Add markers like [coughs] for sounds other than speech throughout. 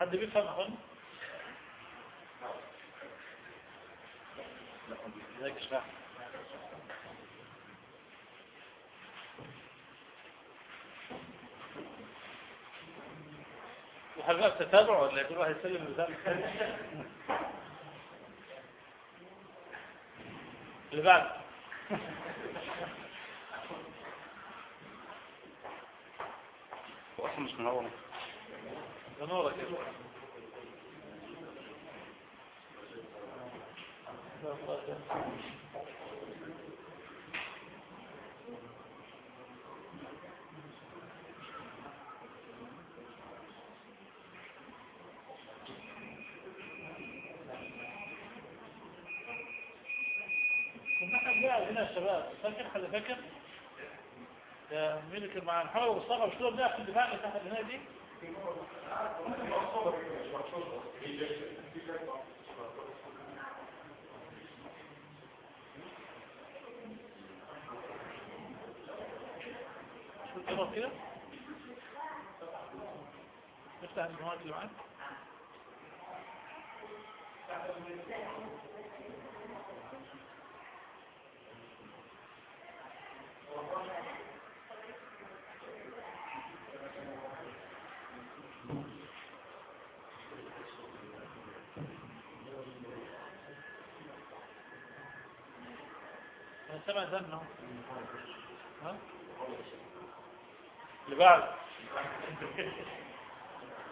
حد بيفهم أخوان؟ ازيك اشرح بقى تتابع ولا كل واحد يسلم الثاني؟ اللي بعد هو أصلا مش منور ده نورك يا شيخ. إحنا بنلعب هنا يا شباب فاكر حد فاكر؟ يا مين كان معانا محمد أبو مصطفى مش بنلعب في الدفاع اللي تحت هنا دي؟ شو كده؟ نفتح المجموعات اللي معاك سامع ذنه ها؟ اللي بعد.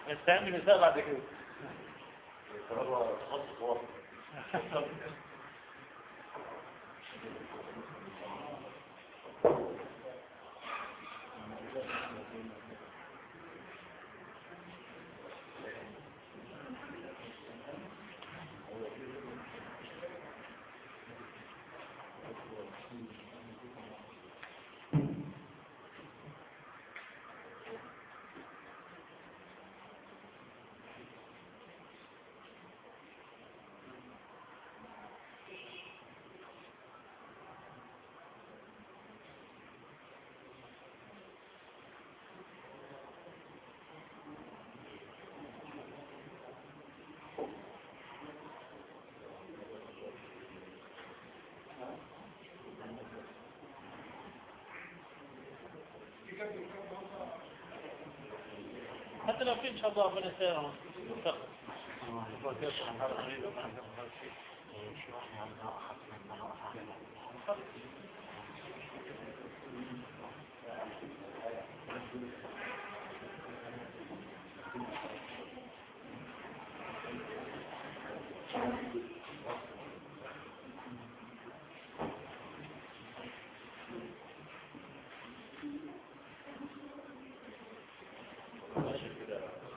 نستعمل النساء بعد كده. [laughs] حتى لو في ان شاء الله ربنا يسيرهم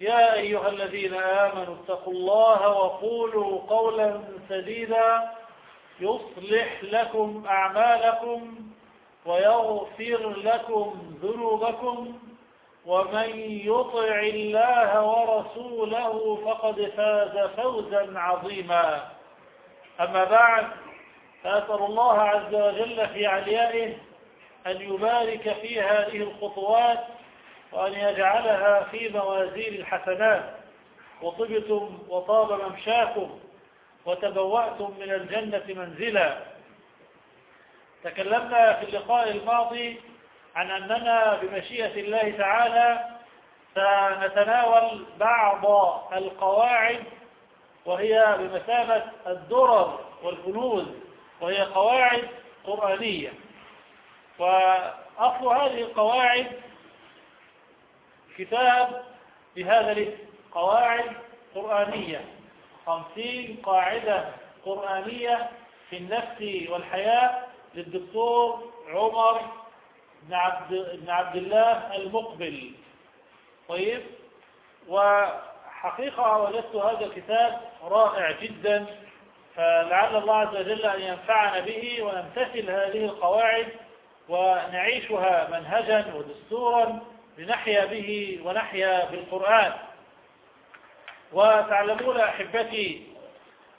يا أيها الذين آمنوا اتقوا الله وقولوا قولا سديدا يصلح لكم أعمالكم ويغفر لكم ذنوبكم ومن يطع الله ورسوله فقد فاز فوزا عظيما. أما بعد فأسأل الله عز وجل في عليائه أن يبارك في هذه الخطوات وأن يجعلها في موازين الحسنات وطبتم وطاب ممشاكم وتبوأتم من الجنة منزلا. تكلمنا في اللقاء الماضي عن أننا بمشيئة الله تعالى سنتناول بعض القواعد وهي بمثابة الدرر والكنوز وهي قواعد قرآنية. وأصل هذه القواعد كتاب بهذا الاسم قواعد قرآنية. خمسين قاعدة قرآنية في النفس والحياة للدكتور عمر بن عبد, بن عبد الله المقبل. طيب؟ وحقيقة وجدت هذا الكتاب رائع جدا فلعل الله عز وجل أن ينفعنا به ونمتثل هذه القواعد ونعيشها منهجا ودستورا. لنحيا به ونحيا بالقرآن. وتعلمون أحبتي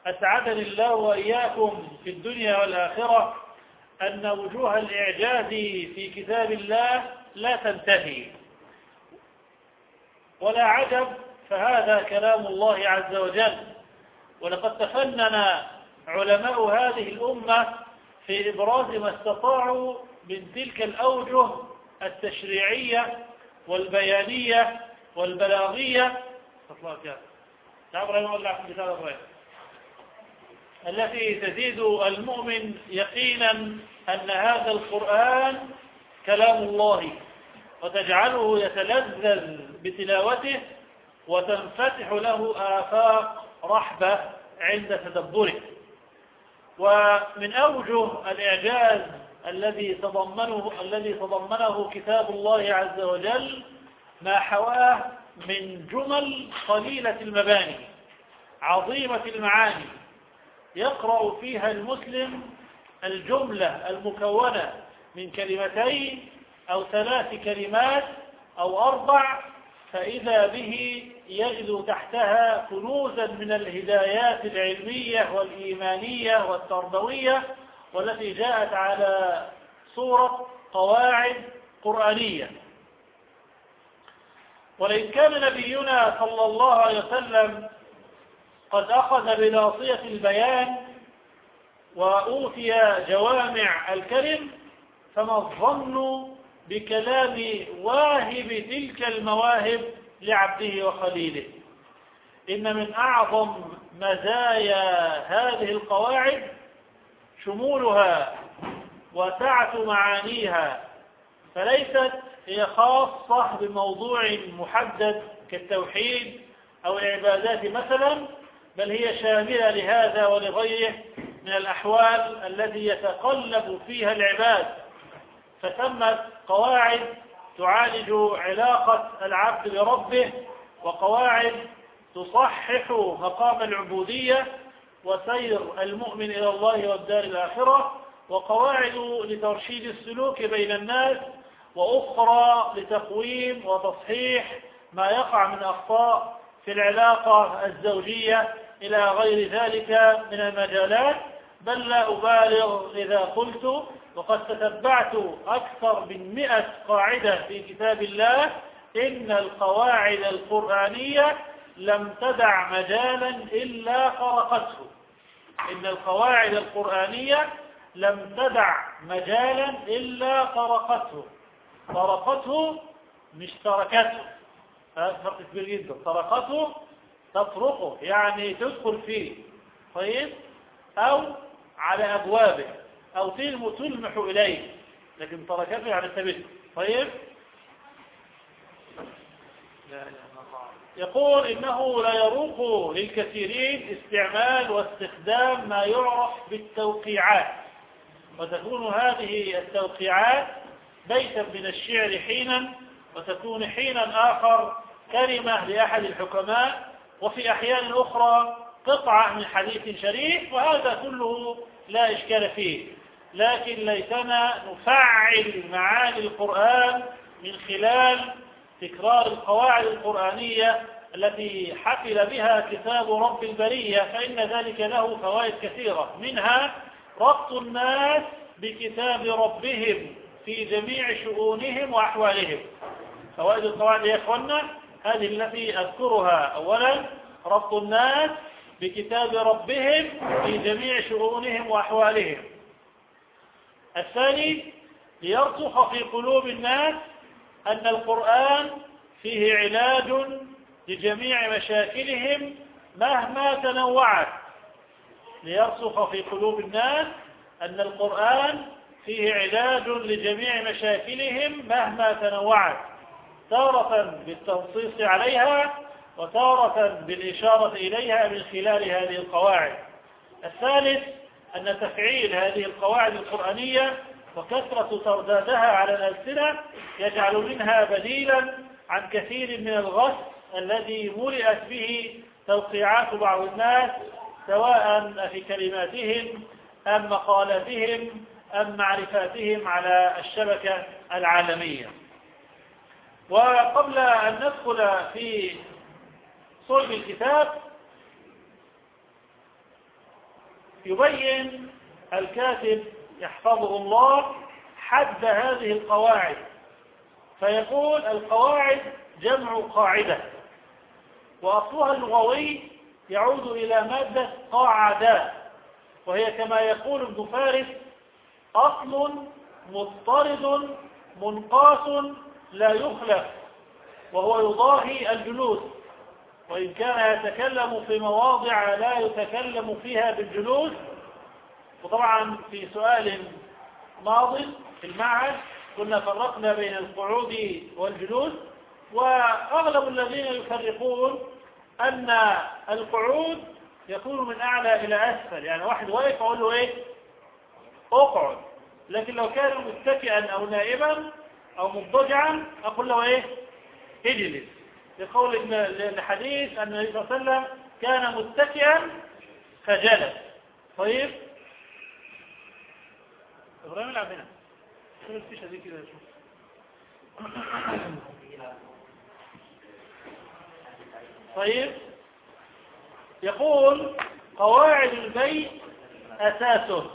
أسعدني الله وإياكم في الدنيا والآخرة أن وجوه الإعجاز في كتاب الله لا تنتهي. ولا عجب فهذا كلام الله عز وجل. ولقد تفنن علماء هذه الأمة في إبراز ما استطاعوا من تلك الأوجه التشريعية والبيانية والبلاغية. التي تزيد المؤمن يقينا أن هذا القرآن كلام الله وتجعله يتلذذ بتلاوته وتنفتح له آفاق رحبة عند تدبره. ومن أوجه الإعجاز الذي تضمنه الذي تضمنه كتاب الله عز وجل ما حواه من جمل قليلة المباني عظيمة المعاني. يقرأ فيها المسلم الجملة المكونة من كلمتين أو ثلاث كلمات أو أربع فإذا به يجد تحتها كنوزا من الهدايات العلمية والإيمانية والتربوية والتي جاءت على صورة قواعد قرآنية. ولئن كان نبينا صلى الله عليه وسلم قد أخذ بناصية البيان وأوتي جوامع الكلم فما الظن بكلام واهب تلك المواهب لعبده وخليله. إن من أعظم مزايا هذه القواعد شمولها وسعة معانيها فليست هي خاصة بموضوع محدد كالتوحيد أو العبادات مثلا بل هي شاملة لهذا ولغيره من الأحوال التي يتقلب فيها العباد. فثمت قواعد تعالج علاقة العبد بربه وقواعد تصحح مقام العبودية وسير المؤمن إلى الله والدار الآخرة وقواعد لترشيد السلوك بين الناس وأخرى لتقويم وتصحيح ما يقع من أخطاء في العلاقة الزوجية إلى غير ذلك من المجالات. بل لا أبالغ إذا قلت وقد تتبعت أكثر من مئة قاعدة في كتاب الله إن القواعد القرآنية لم تدع مجالا إلا خرقته. إن القواعد القرآنية لم تدع مجالا إلا خرقته. طرقته مش تركته. فرق كبير جدا. طرقته تطرقه يعني تدخل فيه. طيب؟ أو على أبوابه. أو تلمح إليه. لكن تركته على سبيل طيب؟ يقول إنه لا يروق للكثيرين استعمال واستخدام ما يعرف بالتوقيعات. وتكون هذه التوقيعات بيتا من الشعر حينا وتكون حينا آخر كلمة لأحد الحكماء وفي أحيان أخرى قطعة من حديث شريف وهذا كله لا إشكال فيه. لكن ليتنا نفعل معاني القرآن من خلال تكرار القواعد القرآنية التي حفل بها كتاب رب البرية فإن ذلك له فوائد كثيرة. منها ربط الناس بكتاب ربهم في جميع شؤونهم وأحوالهم. فوائد القواعد يا إخوانا هذه التي أذكرها. أولا ربط الناس بكتاب ربهم في جميع شؤونهم وأحوالهم. الثاني ليرسخ في قلوب الناس أن القرآن فيه علاج لجميع مشاكلهم مهما تنوعت. ليرسخ في قلوب الناس أن القرآن فيه علاج لجميع مشاكلهم مهما تنوعت. تارة بالتنصيص عليها وتارة بالإشارة إليها من خلال هذه القواعد. الثالث أن تفعيل هذه القواعد القرآنية وكثرة تردادها على الألسنة يجعل منها بديلا عن كثير من الغش الذي ملئت به توقيعات بعض الناس سواء في كلماتهم أم مقالاتهم أم معرفاتهم على الشبكة العالمية. وقبل أن ندخل في صلب الكتاب يبين الكاتب يحفظه الله حد هذه القواعد. فيقول القواعد جمع قاعدة وأصلها اللغوي يعود إلى مادة قاعدة وهي كما يقول ابن فارس أصل مضطرد منقاس لا يخلف وهو يضاهي الجلوس وإن كان يتكلم في مواضع لا يتكلم فيها بالجلوس. وطبعا في سؤال ماض في المعهد كنا فرقنا بين القعود والجلوس وأغلب الذين يفرقون أن القعود يكون من أعلى إلى أسفل. يعني واحد واقف أقول له إيه؟ اقعد. لكن لو كان متكئا أو نائما أو مضطجعا أقول له إيه؟ اجلس. لقول الحديث أن النبي صلى الله عليه وسلم كان متكئا فجلس. طيب؟ إبراهيم العب كده شوف طيب. يقول قواعد البيت أساسه.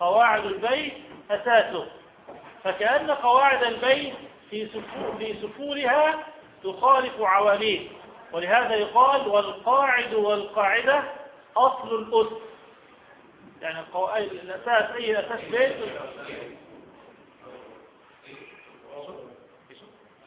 قواعد البيت أساسه. فكأن قواعد البيت في سفور في سفورها تخالف عواليه ولهذا يقال والقاعد والقاعدة أصل الأس. يعني الأساس أي أساس بيت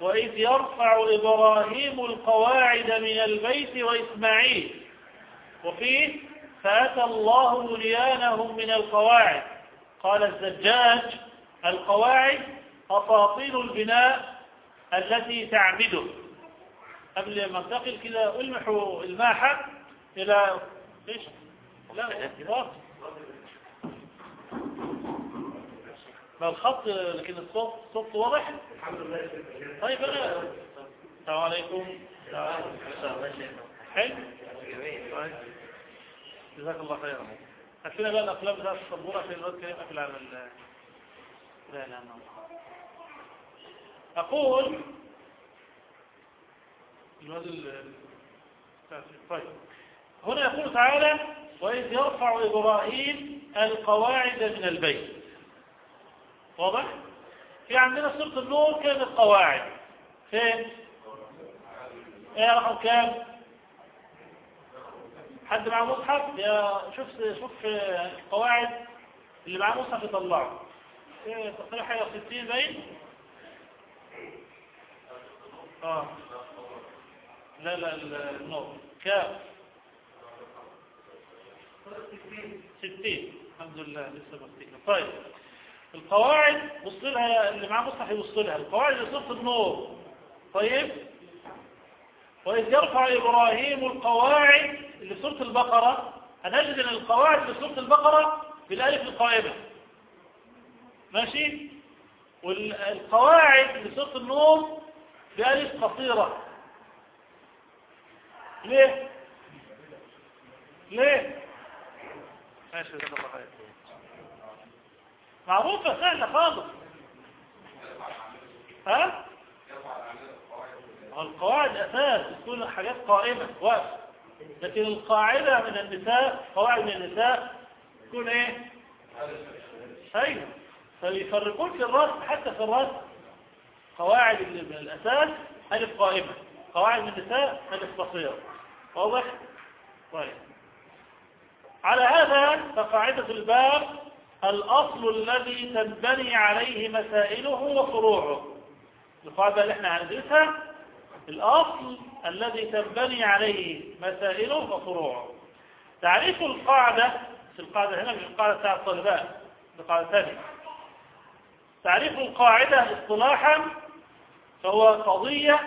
وإذ يرفع إبراهيم القواعد من البيت وإسماعيل. وفيه فأتى الله بنيانهم من القواعد. قال الزجاج القواعد أساطيل البناء التي تعمده قبل ما انتقل كده ألمحوا الماحة إلى إيش؟ لا واضح ما الخط لكن الصوت الصوت واضح؟ طيب أنا السلام عليكم. حلو. طيب جزاك الله خيرا. هاتنا بقى الأفلام بتاعت السبورة عشان الواد كريم قافل على ال لا لا أقول الواد ال طيب. هنا يقول تعالى وإذ يرفع إبراهيم القواعد من البيت. واضح؟ في عندنا سورة النور كانت قواعد فين؟ إيه رقم كام؟ حد معاه مصحف؟ يا شوف شوف القواعد اللي معاه مصحف يطلعه إيه تقريبا حاجة 60 باين؟ آه لا لا ال- النور كام ستين الحمد لله لسه بفتكر طيب القواعد بص لها اللي معاه مصحف يبص لها. القواعد لصوت النور. طيب؟ وإذ يرفع إبراهيم القواعد اللي في سورة البقرة هنجد أن القواعد في سورة البقرة بالألف القائمة. ماشي؟ والقواعد في سورة النور بألف قصيرة. ليه؟ ليه؟ ماشي معروفة سهلة خالص ها؟ القواعد أساس تكون حاجات قائمة واقفة لكن القاعدة من النساء قواعد من النساء تكون إيه؟ أيوة. فيفرقون في الرسم حتى في الرسم. قواعد من الأساس ألف قائمة. قواعد من النساء ألف قصيرة واضح؟ طيب. على هذا فقاعدة الباب الأصل الذي تنبني عليه مسائله وفروعه. القاعدة اللي إحنا هندرسها الأصل الذي تنبني عليه مسائله وفروعه. تعريف القاعدة القاعدة هنا مش القاعدة بتاع الطالبات القاعدة ثانية تعريف القاعدة اصطلاحا فهو قضية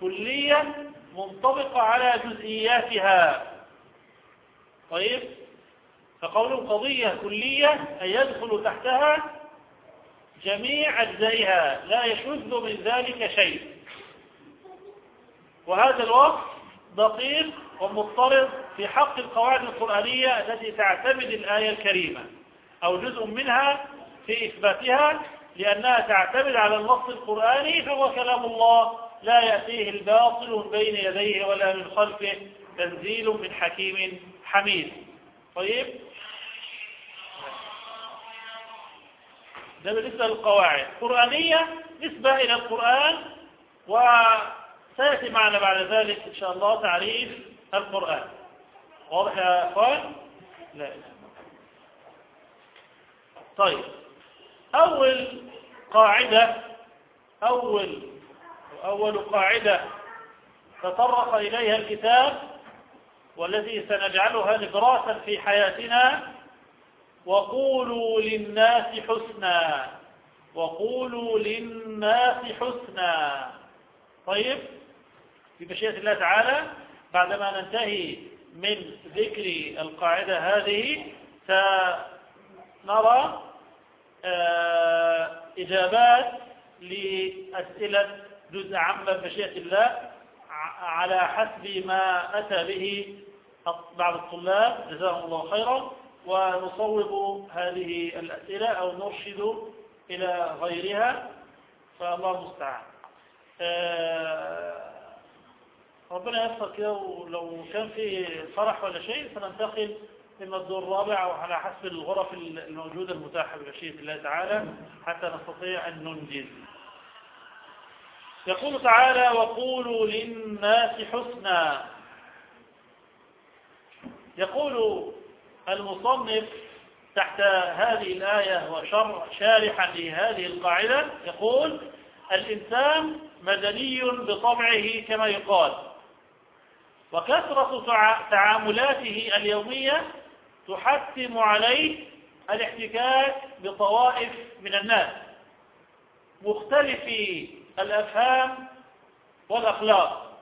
كلية منطبقة على جزئياتها. طيب؟ فقول قضية كلية أي يدخل تحتها جميع أجزائها لا يشذ من ذلك شيء. وهذا الوصف دقيق ومضطرد في حق القواعد القرآنية التي تعتمد الآية الكريمة أو جزء منها في إثباتها لأنها تعتمد على النص القرآني فهو كلام الله لا يأتيه الباطل من بين يديه ولا من خلفه تنزيل من حكيم حميد. طيب. ده بالنسبة للقواعد قرآنية نسبة إلى القرآن وسيأتي معنا بعد ذلك إن شاء الله تعريف القرآن. واضح يا أخوان؟ لا. طيب. أول قاعدة أول أول قاعدة تطرق إليها الكتاب والتي سنجعلها نبراسا في حياتنا وقولوا للناس حسنا وقولوا للناس حسنا. طيب في مشيئة الله تعالى بعدما ننتهي من ذكر القاعدة هذه سنرى آه إجابات لأسئلة جزء عامة بمشيئة الله على حسب ما أتى به بعض الطلاب جزاهم الله خيرا. ونصوب هذه الأسئلة أو نرشد إلى غيرها فالله المستعان. ربنا يسر كده ولو كان في فرح ولا شيء سننتقل إما الدور الرابع أو على حسب الغرف الموجودة المتاحة بمشيئة الله تعالى حتى نستطيع أن ننجز. يقول تعالى وقولوا للناس حسنا يقول المصنف تحت هذه الآية وشارحا لهذه القاعدة يقول الإنسان مدني بطبعه كما يقال وكثرة تعاملاته اليومية تحتم عليه الاحتكاك بطوائف من الناس مختلفي الأفهام والأخلاق.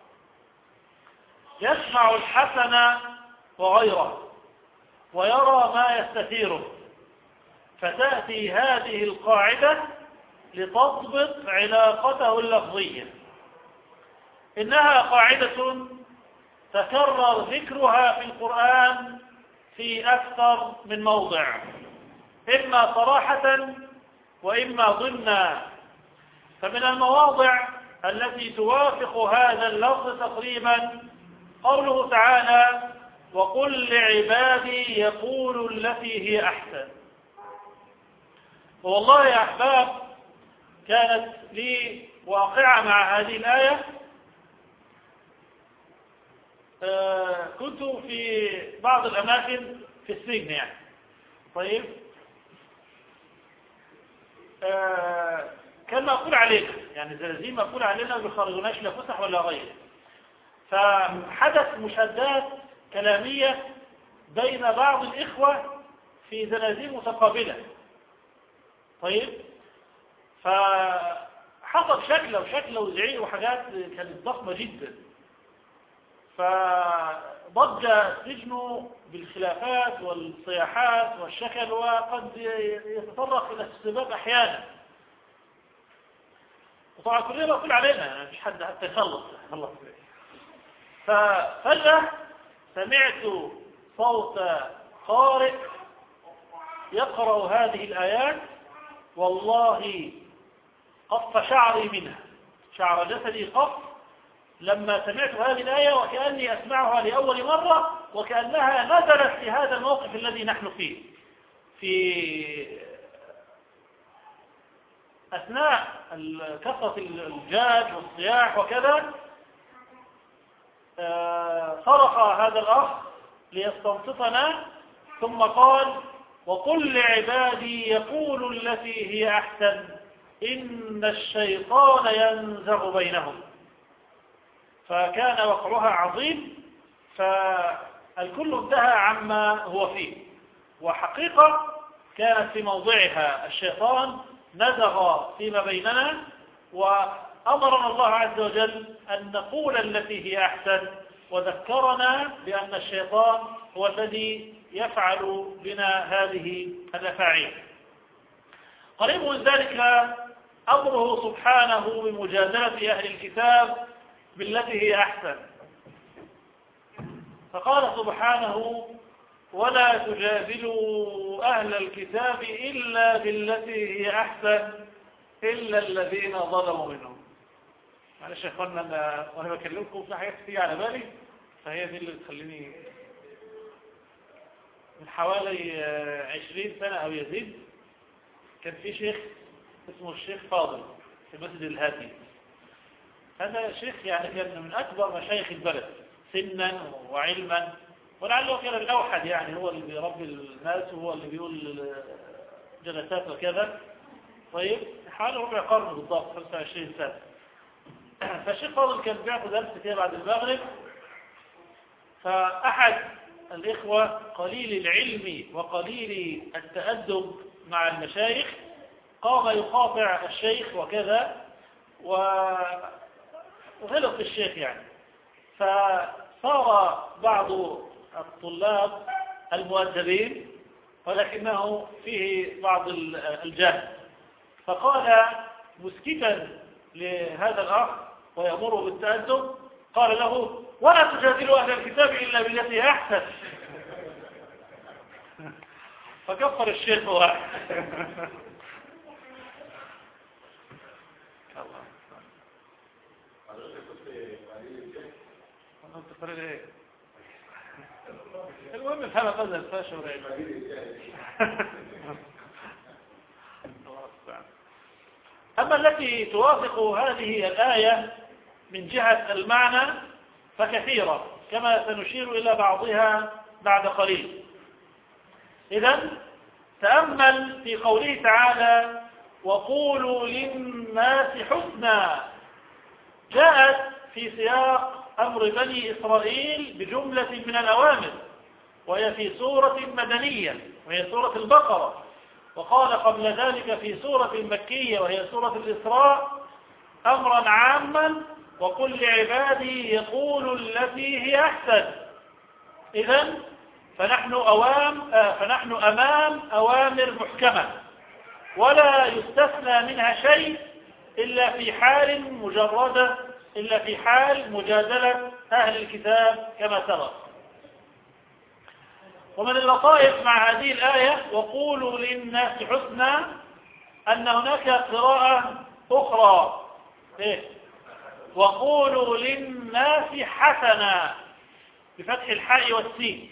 يسمع الحسن وغيره ويرى ما يستثيره. فتأتي هذه القاعدة لتضبط علاقته اللفظية. إنها قاعدة تكرر ذكرها في القرآن في أكثر من موضع. إما صراحة وإما ضمنا. فمن المواضع التي توافق هذا اللفظ تقريبا قوله تعالى وقل لعبادي يقول التي هي أحسن. والله يا أحباب كانت لي واقعة مع هذه الآية. آه كنت في بعض الأماكن في السجن يعني. طيب. آه كان مقول علينا يعني زلازين مقول علينا ما بيخرجوناش لا فسح ولا غيره. فحدث مشادات كلامية بين بعض الإخوة في زنازين متقابلة. طيب؟ فحصل شكله وشكله وزعيق وحاجات كانت ضخمة جدا. فضج السجن بالخلافات والصياحات والشكل وقد يتطرق إلى السباب أحيانا. وطبعا كلنا بقول علينا يعني مفيش حد حتى يخلص يخلص. ففجأة سمعت صوت قارئ يقرأ هذه الآيات والله قف شعري منها. شعر جسدي قف لما سمعت هذه الآية وكأني أسمعها لأول مرة وكأنها نزلت في هذا الموقف الذي نحن فيه. في أثناء كثرة الجاج والصياح وكذا صرخ هذا الأخ ليستنصفنا ثم قال وقل لعبادي يقولوا التي هي أحسن إن الشيطان ينزغ بينهم. فكان وقعها عظيم فالكل انتهى عما هو فيه. وحقيقة كانت في موضعها الشيطان نزغ فيما بيننا وأمرنا الله عز وجل أن نقول التي هي أحسن وذكرنا بأن الشيطان هو الذي يفعل بنا هذه الأفاعيل. قريب من ذلك أمره سبحانه بمجادلة أهل الكتاب بالتي هي أحسن. فقال سبحانه ولا تجادلوا أهل الكتاب إلا بالتي هي أحسن إلا الذين ظلموا منهم. معلش يا اخوانا أنا وأنا بكلمكم في حاجات كتير على بالي فهي دي اللي بتخليني من حوالي عشرين سنة أو يزيد كان في شيخ اسمه الشيخ فاضل في مسجد الهادي. هذا شيخ يعني كان من أكبر مشايخ البلد سنا وعلما ولعله كان الأوحد يعني هو اللي بيربي الناس وهو اللي بيقول جلسات وكذا. طيب حوالي ربع قرن بالضبط 25 سنة. [coughs] فالشيخ فاضل كان بيعطي درس كده بعد المغرب. فأحد الإخوة قليل العلم وقليل التأدب مع المشايخ قام يقاطع الشيخ وكذا وغلط الشيخ يعني. فصار بعض الطلاب المؤدبين ولكنه فيه بعض الجهل. فقال مسكتا لهذا الأخ ويأمره بالتأدب. قال له ولا تجادلوا أهل الكتاب إلا بالتي أحسن. فكفر الشيخ واحد المهم فهم قدر الفاشة أما التي توافق هذه الآية من جهة المعنى فكثيرة كما سنشير إلى بعضها بعد قليل. إذا تأمل في قوله تعالى وقولوا للناس حسنا. جاءت في سياق أمر بني إسرائيل بجملة من الأوامر وهي في سورة مدنية وهي سورة البقرة. وقال قبل ذلك في سورة مكية وهي سورة الإسراء أمرا عاما وقل لعبادي يقول التي هي أحسن. إذا فنحن, أوام آه فنحن أمام أوامر محكمة. ولا يستثنى منها شيء إلا في حال مجردة إلا في حال مجادلة أهل الكتاب كما سبق. ومن اللطائف مع هذه الآية وقولوا للناس حسنا أن هناك قراءة أخرى. إيه؟ وقولوا للناس حسنا. بفتح الحاء والسين.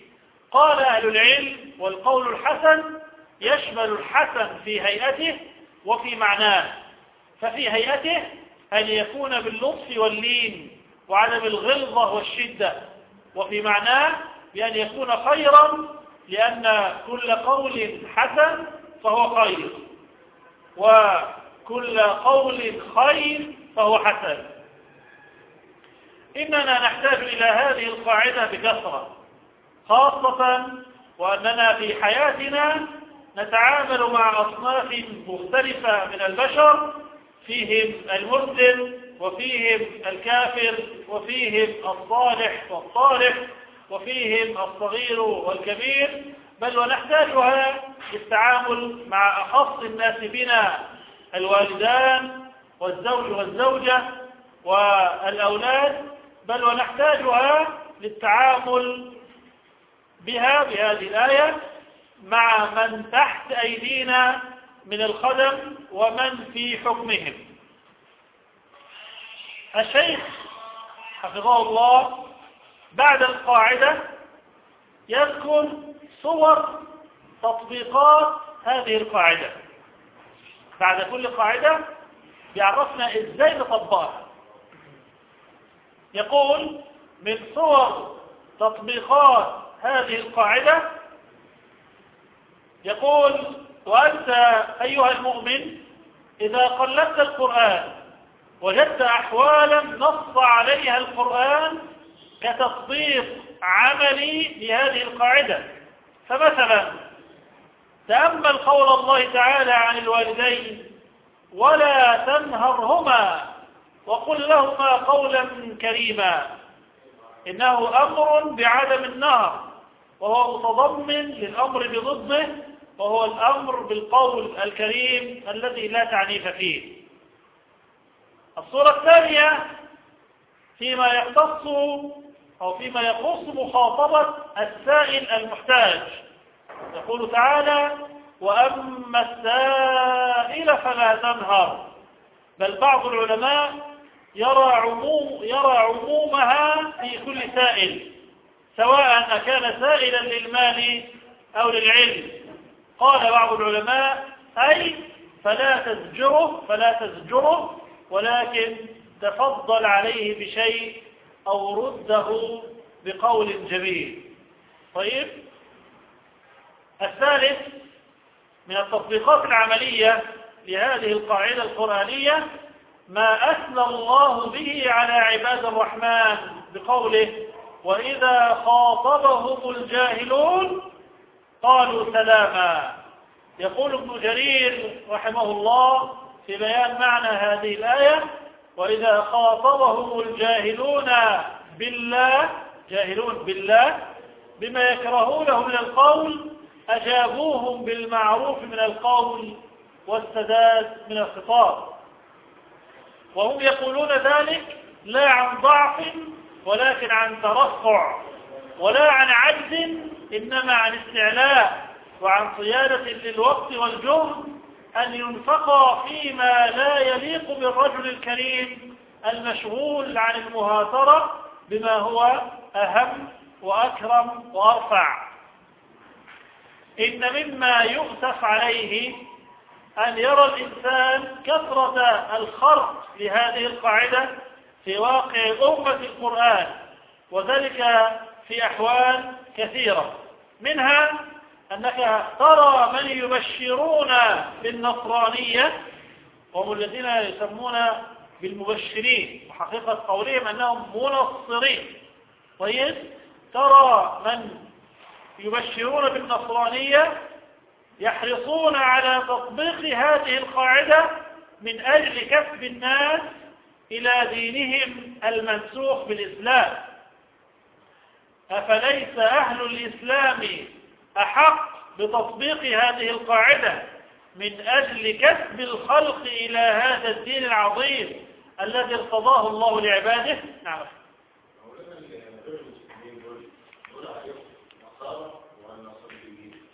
قال أهل العلم والقول الحسن يشمل الحسن في هيئته وفي معناه. ففي هيئته أن يكون باللطف واللين وعدم الغلظة والشدة. وفي معناه بأن يكون خيرا لأن كل قول حسن فهو خير. وكل قول خير فهو حسن. إننا نحتاج إلى هذه القاعدة بكثرة خاصة وأننا في حياتنا نتعامل مع أصناف مختلفة من البشر فيهم المسلم وفيهم الكافر وفيهم الصالح والطالح وفيهم الصغير والكبير بل ونحتاجها للتعامل مع أخص الناس بنا الوالدان والزوج والزوجة والأولاد بل ونحتاجها للتعامل بها بهذه الآية مع من تحت أيدينا من الخدم ومن في حكمهم. الشيخ حفظه الله بعد القاعدة يذكر صور تطبيقات هذه القاعدة. بعد كل قاعدة بيعرفنا إزاي نطبقها. يقول من صور تطبيقات هذه القاعدة يقول وأنت أيها المؤمن إذا قلبت القرآن وجدت أحوالا نص عليها القرآن كتطبيق عملي لهذه القاعدة فمثلا تأمل قول الله تعالى عن الوالدين ولا تنهرهما وقل لهما قولا كريما. إنه أمر بعدم النهر وهو متضمن للأمر بضده وهو الأمر بالقول الكريم الذي لا تعنيف فيه. الصورة الثانية فيما يختص أو فيما يخص مخاطبة السائل المحتاج. يقول تعالى وأما السائل فلا تنهر. بل بعض العلماء يرى عموم يرى عمومها في كل سائل سواء أكان سائلا للمال أو للعلم. قال بعض العلماء أي فلا تزجره فلا تزجره ولكن تفضل عليه بشيء أو رده بقول جميل. طيب الثالث من التطبيقات العملية لهذه القاعدة القرآنية ما أثنى الله به على عباد الرحمن بقوله وإذا خاطبهم الجاهلون قالوا سلاما. يقول ابن جرير رحمه الله في بيان معنى هذه الآية وإذا خاطبهم الجاهلون بالله جاهلون بالله بما يكرهونه من القول أجابوهم بالمعروف من القول والسداد من الخطاب. وهم يقولون ذلك لا عن ضعف ولكن عن ترفع ولا عن عجز إنما عن استعلاء وعن صيادة للوقت والجهد أن ينفق فيما لا يليق بالرجل الكريم المشغول عن المهاترة بما هو أهم وأكرم وأرفع. إن مما يؤسف عليه أن يرى الإنسان كثرة الخرق لهذه القاعدة في واقع أمة القرآن وذلك في أحوال كثيرة. منها أنك ترى من يبشرون بالنصرانية وهم الذين يسمون بالمبشرين. وحقيقة قولهم أنهم منصرين. طيب ترى من يبشرون بالنصرانية يحرصون على تطبيق هذه القاعدة من أجل كسب الناس إلى دينهم المنسوخ بالإسلام. أفليس أهل الإسلام أحق بتطبيق هذه القاعدة من أجل كسب الخلق إلى هذا الدين العظيم الذي ارتضاه الله لعباده؟ نعم.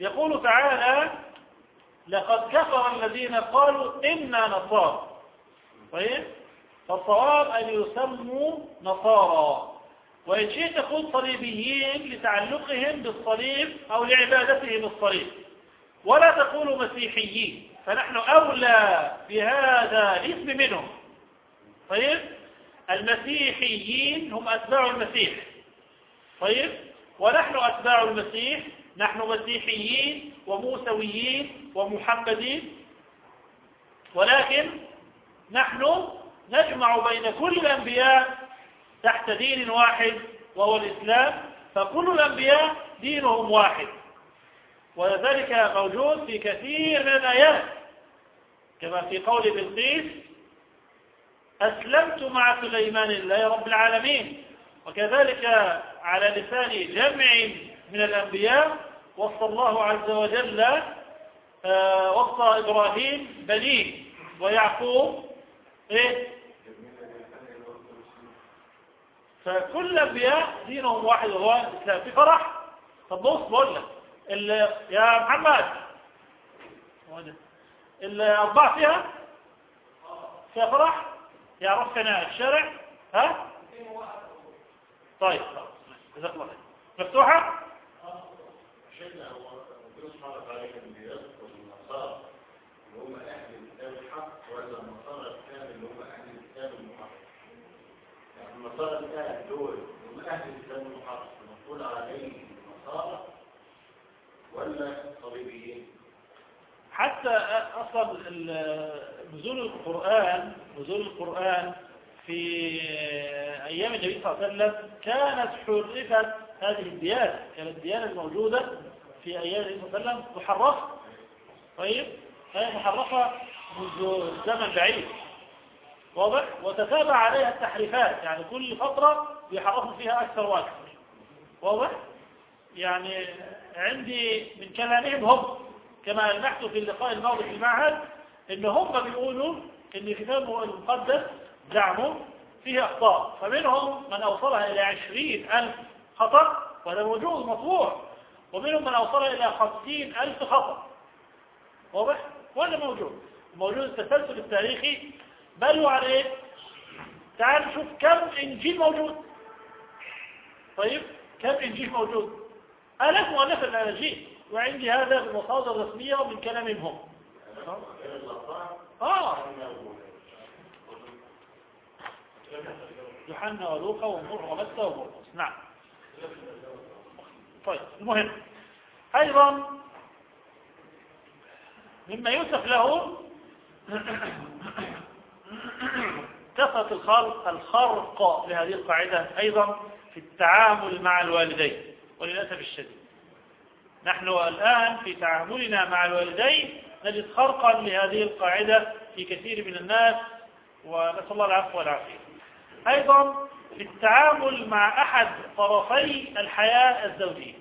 يقول تعالى لقد كفر الذين قالوا إنا نصارى. طيب؟ فالصواب أن يسموا نصارى. وإن شئت تقول صليبيين لتعلقهم بالصليب أو لعبادتهم الصليب. ولا تقولوا مسيحيين فنحن أولى بهذا الاسم منهم. طيب؟ المسيحيين هم أتباع المسيح. طيب؟ ونحن أتباع المسيح نحن مسيحيين وموسويين ومحمدين ولكن نحن نجمع بين كل الأنبياء تحت دين واحد وهو الإسلام فكل الأنبياء دينهم واحد. وذلك موجود في كثير من الآيات كما في قول بلقيس أسلمت مع سليمان لله رب العالمين. وكذلك على لسان جمع من الأنبياء وصى الله عز وجل آه، وصى إبراهيم بنيه ويعقوب إيه؟ فكل الأنبياء دينهم واحد وهو الإسلام. في فرح؟ طب بص بقول لك يا محمد الأربعة فيها؟ فيها فرح؟ يعرف هنا الشارع؟ ها؟ طيب جزاك الله خير. مفتوحة؟ اللي هم أهل الكتاب الحق ولا الكامل اللي هم أهل الكتاب يعني الكامل دول هم أهل الكتاب عليهم ولا حتى أصلا نزول القرآن نزول القرآن في أيام النبي صلى الله عليه وسلم كانت حرفت هذه الديانة كانت الديانة الموجودة في أيام النبي صلى الله عليه وسلم محرفة. طيب؟ هي محرفة منذ زمن بعيد. واضح؟ وتتابع عليها التحريفات يعني كل فترة بيحرفوا فيها أكثر وأكثر. واضح؟ يعني عندي من كلامهم هم كما ألمحت في اللقاء الماضي في المعهد إن هم بيقولوا إن الكتاب المقدس زعموا فيه أخطاء. فمنهم من أوصلها إلى عشرين ألف خطأ وهذا موجود مطبوع. ومنهم من أوصلها إلى خمسين ألف خطأ. واضح؟ وهذا موجود؟ موجود التسلسل التاريخي. بل وعليه. تعال نشوف كم إنجيل موجود. طيب كم إنجيل موجود؟ آلاف مؤلفة الأناجيل وعندي هذا بالمصادر الرسمية ومن كلامهم. هم آه. يوحنا ولوقا ومر ومتى ومرقس. نعم. طيب المهم. أيضا مما يوسف له [coughs] كثرة الخلق الخرق لهذه القاعدة أيضا في التعامل مع الوالدين وللأسف الشديد. نحن الآن في تعاملنا مع الوالدين نجد خرقا لهذه القاعدة في كثير من الناس ونسأل الله العفو والعافية. أيضا في التعامل مع أحد طرفي الحياة الزوجية.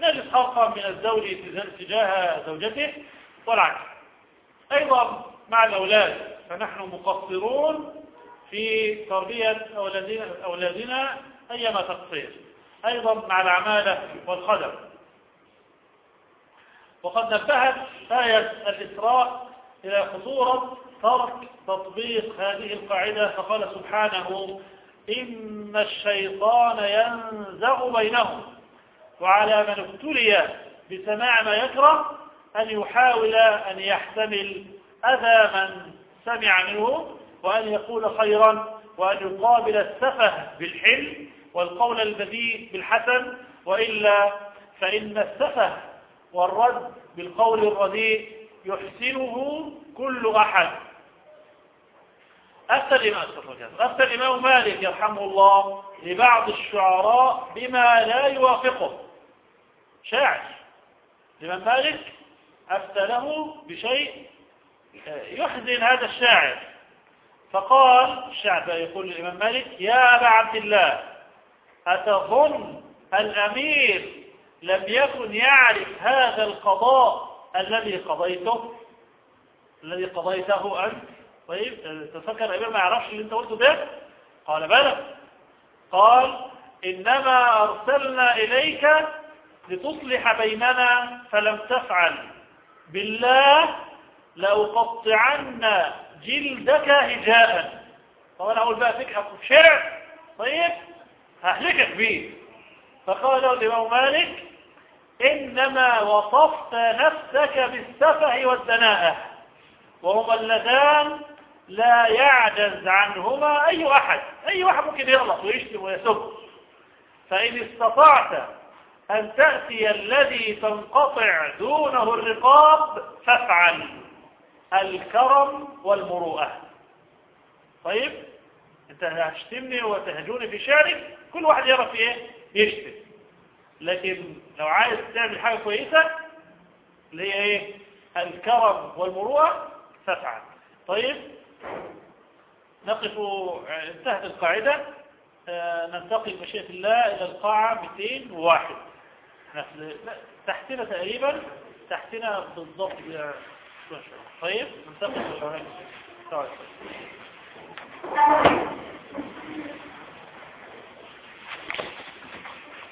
نجد خلقا من الزوج تجاه زوجته والعكس. أيضا مع الأولاد فنحن مقصرون في تربية أولادنا, أولادنا أيما تقصير أيضا مع العمالة والخدم. وقد نبهت آية الإسراء إلى خطورة ترك تطبيق هذه القاعدة فقال سبحانه إن الشيطان ينزغ بينهم وعلى من ابتلي بسماع ما يكره أن يحاول أن يحتمل أذى من سمع منه وأن يقول خيرا وأن يقابل السفه بالحلم والقول البذيء بالحسن وإلا فإن السفه والرد بالقول الرديء يحسنه كل أحد. أفتى الإمام أفتى الإمام مالك يرحمه الله لبعض الشعراء بما لا يوافقه. شاعر. الإمام مالك أفتى له بشيء يحزن هذا الشاعر. فقال الشعب يقول للإمام مالك يا أبا عبد الله أتظن الأمير لم يكن يعرف هذا القضاء الذي قضيته؟ الذي قضيته أنت؟ طيب تفكر الأمير ما يعرفش اللي أنت قلته ده؟ قال بلى. قال إنما أرسلنا إليك لتصلح بيننا فلم تفعل. بالله لأقطعن جلدك هجاء طب أنا أقول بقى فكرة شرع طيب ههلكك بيه. فقال له الإمام مالك إنما وصفت نفسك بالسفه والدناءة. وهما اللذان لا يعجز عنهما أي أحد. أي واحد ممكن يغلط ويشتم ويسب. فإن استطعت أن تأتي الذي تنقطع دونه الرقاب فافعل. الكرم والمروءة. طيب؟ أنت هتشتمني وتهجوني في شعرك كل واحد يعرف إيه؟ يشتم. لكن لو عايز تعمل حاجة كويسة اللي هي إيه؟ الكرم والمروءة فافعل. طيب؟ نقف انتهت القاعدة آه، ننتقل بمشيئة الله إلى القاعة 201 إحنا في- لا، تحتنا تقريبا تحتنا بالضبط. طيب ننتقل. طيب.